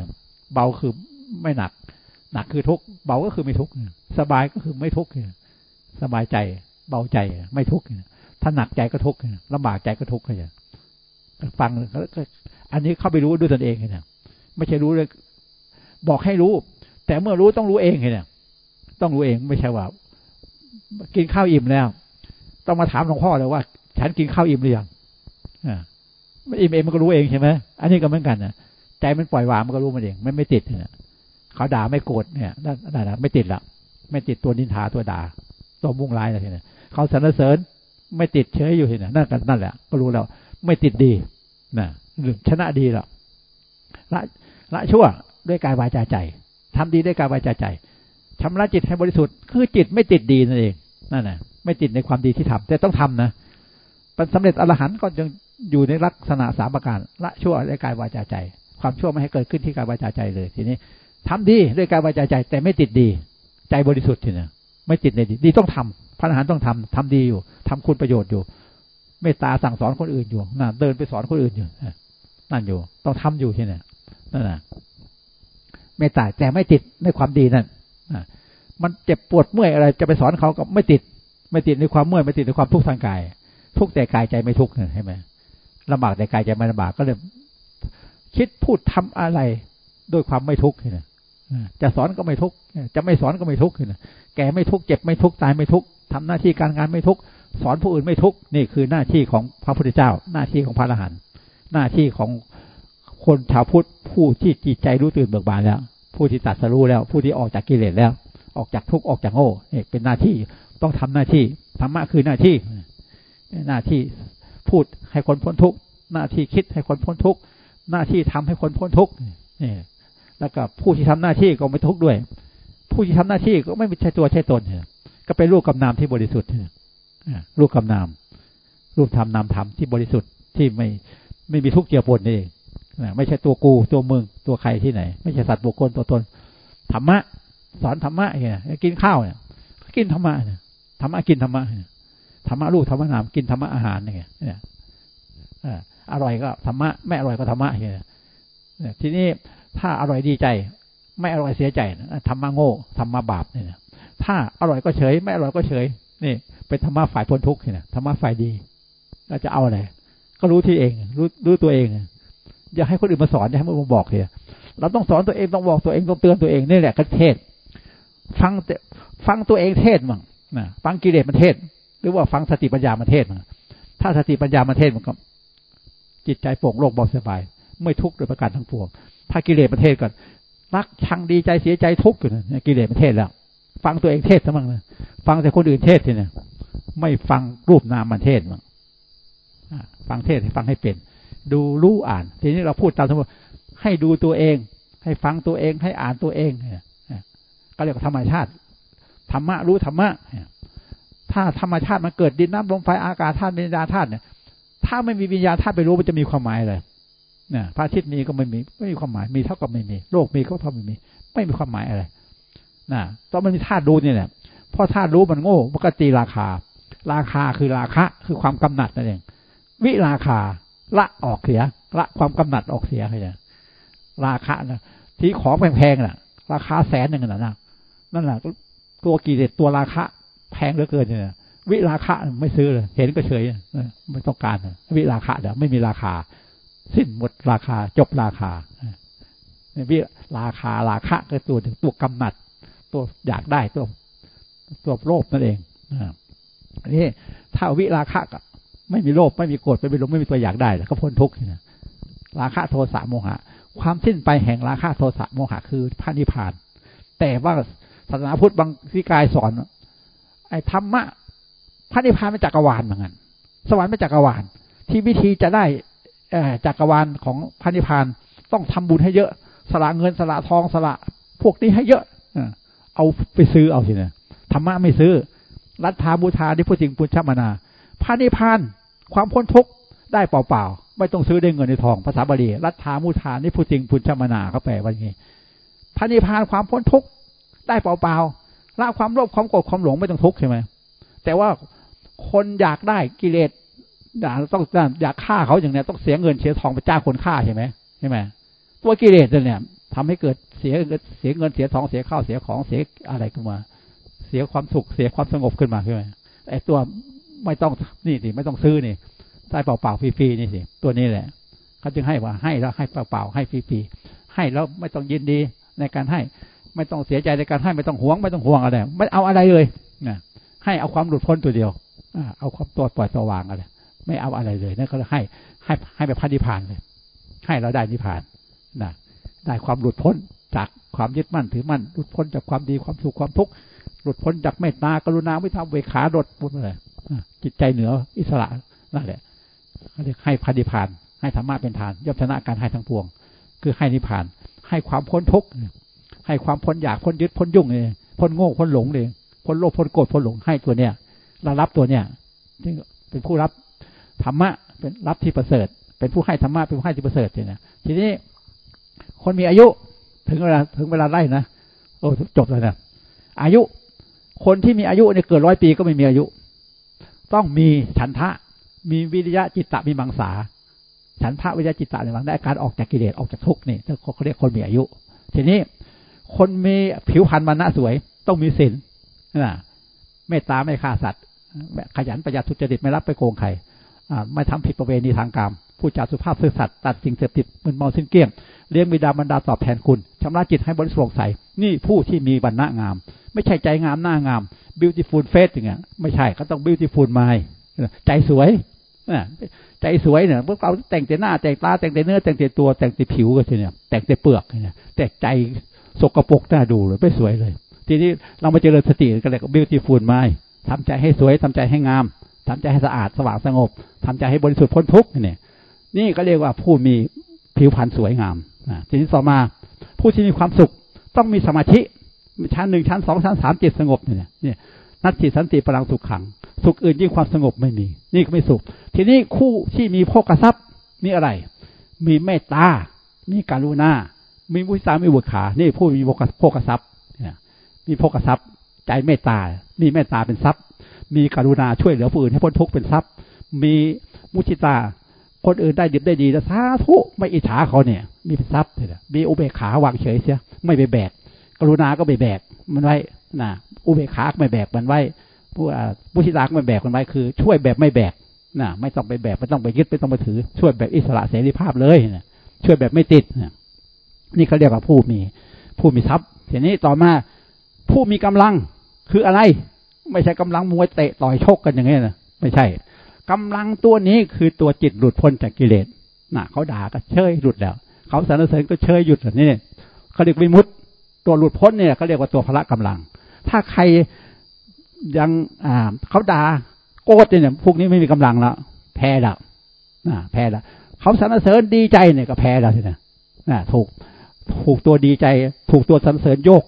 A: เบาคือไม่หนัก หนักคือทุกเบาก็คือไม่ทุกสบายก็คือไม่ทุก สบายใจ เบาใจไม่ทุกข์ถ้าหนักใจก็ทุกข์ลำบากใจก็ทุกข์เลยฟังอันนี้เข้าไปรู้ด้วยตนเองเนี่ยไม่ใช่รู้เลยบอกให้รู้ แต่เมื่อรู้ต้องรู้เองเนี่ยต้องรู้เองไม่ใช่ว่า กินข้าวอิ่มแล้ว ต้องมาถามหลวงพ่อเลยว่า ฉันกินข้าวอิ่มหรือยังอ่าอิ่มเองมันก็รู้เองใช่ไหมอันนี้ก็เหมือนกันนะใจมันปล่อยวางมันก็รู้มันเองไม่ไม่ติดเนี่ยเขาด่าไม่โกรธเนี่ยนั่นนั่นไม่ติดละไม่ติดตัวนินทาตัวด่า ตัวมุ่งร้ายอะไรเนี่ยเขาสรรเสริญไม่ติดเฉยอยู่เห็นนั่นกันนั่นแหละ ก็รู้แล้ว ไม่ติดดีนะชนะดีแล้วละละชั่วด้วยกายวาจาใจทำดีด้วยกายวาจาใจชำระจิตให้บริสุทธิ์คือจิตไม่ติดดีนั่นเองนั่นแหละไม่ติดในความดีที่ทำแต่ต้องทำนะเป็นสำเร็จอรหันต์ก็ยังอยู่ในลักษณะสามประการละชั่วด้วยกายวาจาใจ ความชั่วไม่ให้เกิดขึ้นที่กายวาจาใจเลย ทีนี้ทำดีด้วยกายวาจาใจ แต่ไม่ติดดี ใจบริสุทธิ์ทีนี้ ไม่ติดในดีดีต้องทำพระอรหันต์ต้องทำทำดีอยู่ทำคุณประโยชน์อยู่เมตตาสั่งสอนคนอื่นอยู่น่ะเดินไปสอนคนอื่นอยู่นั่นอยู่ ต้องทำอยู่ที่นี่นั่นนะเมตตาแต่ไม่ติดในความดีนั่นมันเจ็บปวดเมื่อยอะไร จะไปสอนเขาก็ไม่ติด ไม่ติดในความเมื่อยไม่ติดในความทุกข์ทางกาย ทุกแต่กายใจไม่ทุกข์ใช่ไหมลำบากแต่กายใจไม่ลำบากก็เลยคิดพูดทำอะไรด้วยความไม่ทุกข์นี่ จะสอนก็ไม่ทุกจะไม่สอนก็ไม่ทุกข์นี่แก่ไม่ทุกเจ็บไม่ทุกตายไม่ทุกข์ทำหน้าที่การงานไม่ทุกสอนผู้อื่นไม่ทุกนี่คือหน้าที่ของพระพุทธเจ้า หน้าที่ของพระอรหันต์หน้าที่ของคนชาวพุทธผู้ที่จิตใจรู้ตื่นเบิกบานแล้ว ผู้ที่ตัดสรู้แล้ว ผู้ที่ออกจากกิเลสแล้ว ออกจากทุกข์ออกจากโง่นี่เป็นหน้าที่ต้องทำหน้าที่ธรรมะคือหน้าที่ หน้าที่พูดให้คนพ้นทุกข์หน้าที่คิดให้คนพ้นทุกข์หน้าที่ทำให้คนพ้นทุกข์นี่ แล้วก็ผู้ที่ทำหน้าที่ก็ไม่ทุกข์ด้วย ผู้ที่ทำหน้าที่ก็ไม่ใช่ตัวใช่ตนก็เป็นรูปกำนามที่บริสุทธิ์รูปกำนาม รูปธรรมนามธรรมที่บริสุทธิ์ที่ไม่ไม่มีทุกข์เกี่ยวปนนี่เองไม่ใช่ตัวกูตัวมึงตัวใครที่ไหน ไม่ใช่สัตว์บุคคลตัวตนธรรมะ สอนธรรมะเนี่ยกินข้าวเนี่ยกินธรรมะเนี่ยธรรมะกินธรรมะธรรมะลูกธรรมะนามกินธรรมะอาหารเนี่ยเนี่ยอร่อยก็ธรรมะไม่อร่อยก็ธรรมะเนี่ยทีนี้ ถ้าอร่อยดีใจ ไม่อร่อยเสียใจธรรมะโง่ธรรมะบาปเนี่ยถ้าอร่อยก็เฉย ไม่อร่อยก็เฉย นี่เป็นธรรมะฝ่ายพ้นทุกข์เนี่ยธรรมะฝ่ายดีเราจะเอาอะไรก็รู้ที่เอง รู้รู้ตัวเอง อย่าให้คนอื่นมาสอนอย่าให้มันมบอกเลยเราต้องสอนตัวเองต้องบอกตัวเองต้องเตือนตัวเองนี่แหละก็เทศ ฟังฟังตัวเองเทศมั่งนะฟังกิเลสมันเทศ หรือว่าฟังสติปัญญามันเทศมั่งถ้าสติปัญญามันเทศมันก็จิตใจโปร่งโล่งเบาสบาย ไม่ทุกข์โดยประการทั้งปวง ถ้ากิเลสมันเทศก่อนรักชังดีใจเสียใจทุกข์อยู่นะกิเลสมันเทศแล้ว ฟังตัวเองเทศซะมั่งนะฟังแต่คนอื่นเทศทีเนี่ยไม่ฟังรูปนามมันเทศมั่งฟังเทศให้ฟังให้เป็น ดูรู้อ่าน ทีนี้เราพูดตามสมมติให้ดูตัวเอง ให้ฟังตัวเองให้อ่านตัวเองก็เรียกว่าธรรมชาติธรรมะรู้ธรรมะถ้าธรรมชาติมันเกิดดินน้ำลมไฟอากาศธาตุวิญญาณธาตุเนี่ย ถ้าไม่มีวิญญาณธาตุไปรู้มันจะมีความหมายเลย เนี่ยพระอาทิตย์มีก็ไม่มีไม่มีความหมายมีเท่ากับไม่มี โลกมีก็เท่าไม่มี ไม่มีความหมายอะไรนะตอนมันมีธาตุรู้เนี่ยแหละพอธาตุรู้มันโง่มันก็ตีราคา ราคาคือราคะคือความกำหนัดนั่นเองวิราคาละออกเสีย ละความกำหนัดออกเสียเลยราคานะที่ของแพงๆน่ะ ราคาแสนหนึ่งน่ะนะนั่นแหละตัวกีเลสตัวราคาแพงเหลือเกินเนี่ยวิราคะไม่ซื้อเลยเห็นก็เฉยไม่ต้องการวิราคะเดี๋ยวไม่มีราคา สิ้นหมดราคาจบราคาวิราคาราคะก็ตัวถึงตัวกำหนัด ตัวอยากได้ตัวตัวโลภนั่นเองอันนี้ถ้าวิราคะก็ไม่มีโลภไม่มีโกรธไม่มีหลงไม่มีตัวอยากได้แล้วก็พ้นทุกข์นะราคะโทสะโมหะ ความสิ้นไปแห่งราคะโทสะโมหะคือพระนิพพาน แต่ว่าศาสนาพุทธบางวิกายสอน ไอ้ธรรมะพระนิพพานเป็นจักรวาลเหมือนกันสวรรค์เป็นจักรวาลที่วิธีจะได้ จักรวาลของพระนิพพานต้องทำบุญให้เยอะ สละเงินสละทองสละพวกนี้ให้เยอะเอาไปซื้อเอาสินี่ยธรรมะไม่ซื้อ รัฐาบูชาที่พูดจริงปุญชมานาพระนิพพานความพ้นทุกข์ได้เปล่าๆไม่ต้องซื้อได้เงินในทองภาษาบาลีรัฐามูทานี่พูดจริงปุญชมานาเขาแปลว่าไงพระนิพพานความพ้นทุกข์ได้เปล่าๆละความโลภความโกรธความหลงไม่ต้องทุกข์ใช่ไหมแต่ว่าคนอยากได้กิเลส อยากต้องอยากฆ่าเขาอย่างเนี้ยต้องเสียเงินเสียทองไปจ้างคนฆ่าใช่ไหมใช่ไหมตัวกิเลสเนี่ยทำให้เกิดเสียเสียเงินเสียทองเสียข้าวเสียของเสียอะไรขึ้นมา เสียความสุขเสียความสงบขึ้นมาใช่ไหมไอ้ตัวไม่ต้องนี่สิไม่ต้องซื้อนี่ได้เปล่าๆฟรีๆนี่สิตัวนี้แหละเขาจึงให้ว่าให้แล้วให้เปล่าๆให้ฟรีๆให้แล้วไม่ต้องยินดีในการให้ ไม่ต้องเสียใจในการให้ไม่ต้องห่วง ไม่ต้องห่วงอะไรไม่เอาอะไรเลยนะให้เอาความหลุดพ้นตัวเดียวเอาความตัวปล่อยสว่างอะไร ไม่เอาอะไรเลยนั่นก็ให้ให้ให้ไปพันธิพานเลย ให้เราได้นิพพานนะได้ความหลุดพ้นจากความยึดมั่นถือมั่นหลุดพ้นจากความดีความสุขความทุกข์หลุดพ้นจากเมตตากรุณาไม่ทำเวขาดดหมดเลยจิตใจเหนืออิสระนั่นแหละเขาเรียกให้พันธิพาน ให้ธรรมะเป็นฐานย่อมชนะการให้ทั้งปวง คือให้นิพพาน ให้ความพ้นทุกข์ให้ความพ้นอยากพ้นยึดพ้นยุ่งเลยพ้นโง่พ้นหลงเลยพ้นโลภพ้นโกรธพ้นหลงให้ตัวเนี้ยเรารับตัวเนี้ยเป็นผู้รับ ธรรมะเป็นรับที่ประเสริฐ เป็นผู้ให้ธรรมะเป็นผู้ให้ที่ประเสริฐเนี่ยทีนี้คนมีอายุถึงเวลาถึงเวลาไล่นะโอ้จบเลยนะอายุ คนที่มีอายุเนี่ยเกิดร้อยปีก็ไม่มีอายุ ต้องมีฉันทะ มีวิริยะจิตตะมีมังสา ฉันทะวิริยะจิตตะในมังได้การออกจากกิเลสออกจากทุกข์นี่เขาเรียกคนมีอายุ ทีนี้คนมีผิวพรรณมันนะสวย ต้องมีศีลนะเมตตาไม่ฆ่าสัตว์ขยันประหยัดทุจริตไม่รับไปโกงใคร ไม่ทำผิดประเวณีทางกรรมผู้จาสุภาพซื่อสัตย์ตัดสิ่งเสพติดมึนเมาสิ้นเกลี้ยงเลี้ยงบิดาบรรดาตอบแทนคุณชำระจิตให้บริสุทธิ์ใส นี่ผู้ที่มีบรรณะงาม ไม่ใช่ใจงามหน้างาม beautiful face อย่างเงี้ยไม่ใช่เขาต้อง beautiful mind ใจสวยใจสวยเนี่ยพวกเราแต่งแต่หน้าแต่งตาแต่งแต่เนื้อแต่งแต่ตัวแต่งแต่ผิวก็ใช่เนี่ยแต่งแต่เปลือกเนี่ยแต่ใจสกปรกน่าดูเลยไม่สวยเลย ทีนี้เรามาเจริญสติกันเลย beautiful mind ทำใจให้สวยทำใจให้งาม ทำใจให้สะอาดสว่างสงบทำใจให้บริสุทธิ์พ้นทุกข์เนี่ย นี่ก็เรียกว่าผู้มีผิวพรรณสวยงามนะทีนี้ต่อมา ผู้ที่มีความสุขต้องมีสมาธิชั้นหนึ่งชั้นสองชั้นสามจิตสงบเนี่ยเนี่ยนัตติสันติพลังสุขขัง สุขอื่นยิ่งความสงบไม่มี นี่ก็ไม่สุข ทีนี้คู่ที่มีโภกทรัพย์นี่อะไร มีเมตตา มีการุณา มีมุสามีบุตรขา นี่ผู้มีโภกทรัพย์มีโภกทรัพย์ ใจเมตตา มีเมตตาเป็นทรัพย์ มีกรุณาช่วยเหลือผู้อื่นให้พ้นทุกข์เป็นทรัพย์ มีมุชิตา คนอื่นได้ดีได้ดีนะสาธุไม่อิจฉาเขาเนี่ย มีเป็นทรัพย์เลยมีอุเบกขาวางเฉยเสีย ไม่ไปแบก กรุณาก็ไม่แบกมันไว้นะอุเบกขาไม่แบกมันไว้ผู้มุชิตาก็ไม่แบกมันไว้คือ ช่วยแบบไม่แบกนะไม่ต้องไปแบกไม่ต้องไปยึดไม่ต้องไปถือ ช่วยแบบอิสระเสรีภาพเลยนะช่วยแบบไม่ติดนะนี่เขาเรียกว่าผู้มี ผู้มีทรัพย์ทีนี้ต่อมาผู้มีกำลังคืออะไร ไม่ใช่กำลังมวยเตะต่อยชกกันอย่างนี้นะไม่ใช่กำลังตัวนี้คือตัวจิตหลุดพ้นจากกิเลสน่ะเขาด่าก็เชยหลุดแล้วเขาสรรเสริญก็เชยหยุดแบบนี้เขาเรียกวิมุตตัวหลุดพ้นเนี่ยเขาเรียกว่าตัวพละกำลัง ถ้าใครยังอ่าเขาด่าโกรธเนี่ยพวกนี้ไม่มีกำลังแล้วแพ้แล้วนะแพ้แล้วเขาสรรเสริญดีใจเนี่ยก็แพ้แล้วทีนะนะถูกถูกตัวดีใจ ถูกตัวสรรเสริญโยก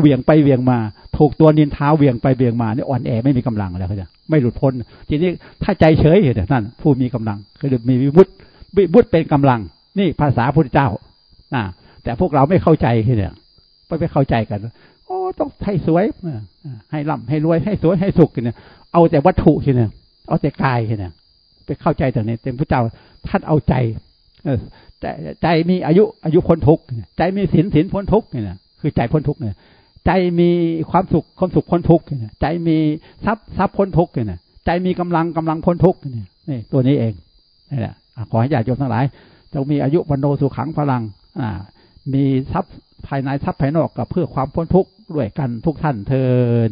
A: เหวี่ยงไปเหวี่ยงมา ถูกตัวนินท้าเวียงไปเวียงมานี่อ่อนแอไม่มีกำลังแล้วเขาจะไม่หลุดพ้น ทีนี้ถ้าใจเฉยเห็นนั่นผู้มีกำลังคือมีวิมุตติวิมุตติเป็นกำลัง นี่ภาษาพุทธเจ้านะแต่พวกเราไม่เข้าใจเนี่ยไม่ไปเข้าใจกัน โอ้ต้องให้สวยให้ร่ำให้รวยให้สวยให้สุขเนี่ย เอาแต่วัตถุเนี่ยเอาแต่กายเนี่ยไปเข้าใจแต่เนี่ยเต็มพระเจ้าท่านเอาใจใจมีอายุอายุพ้นทุกข์ใจมีศีลศีลพ้นทุกข์เนี่ยคือใจพ้นทุกข์เนี่ย ใจมีความสุขความสุขพ้นทุกข์ใจมีทรัพย์ทรัพย์พ้นทุกข์เนี่ยใจมีกำลังกำลังพ้นทุกข์เนี่ยนี่ตัวนี้เองนี่แหละขอให้ญาติโยมทั้งหลายจงมีอายุบรรโนสุขังพลังอ่ามีทรัพย์ภายในทรัพย์ภายนอกกับเพื่อความพ้นทุกข์ด้วยกันทุกท่านเทิน